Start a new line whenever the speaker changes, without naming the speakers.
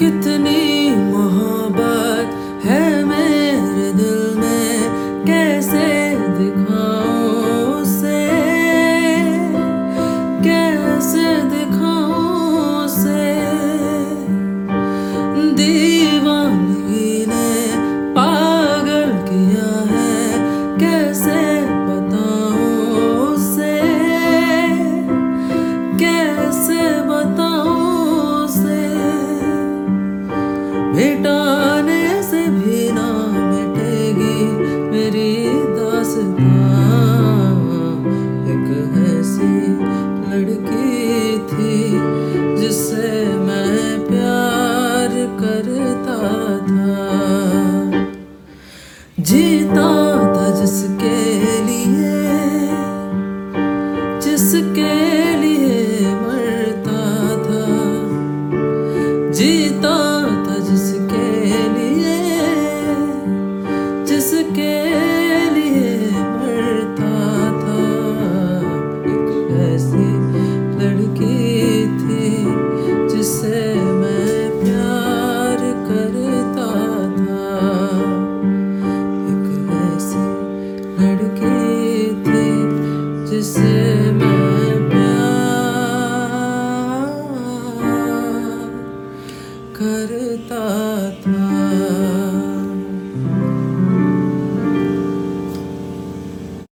कितनी कैसे बताऊँ उसे? मिटाने से भी ना मिटेगी मेरी दास्तां। एक ऐसी लड़की थी जिससे मैं प्यार करता था। जीता था जिसके जीता था जिसके लिए जिसके लिए मरता था। एक ऐसी लड़की थी जिसे मैं प्यार करता था। एक ऐसी लड़की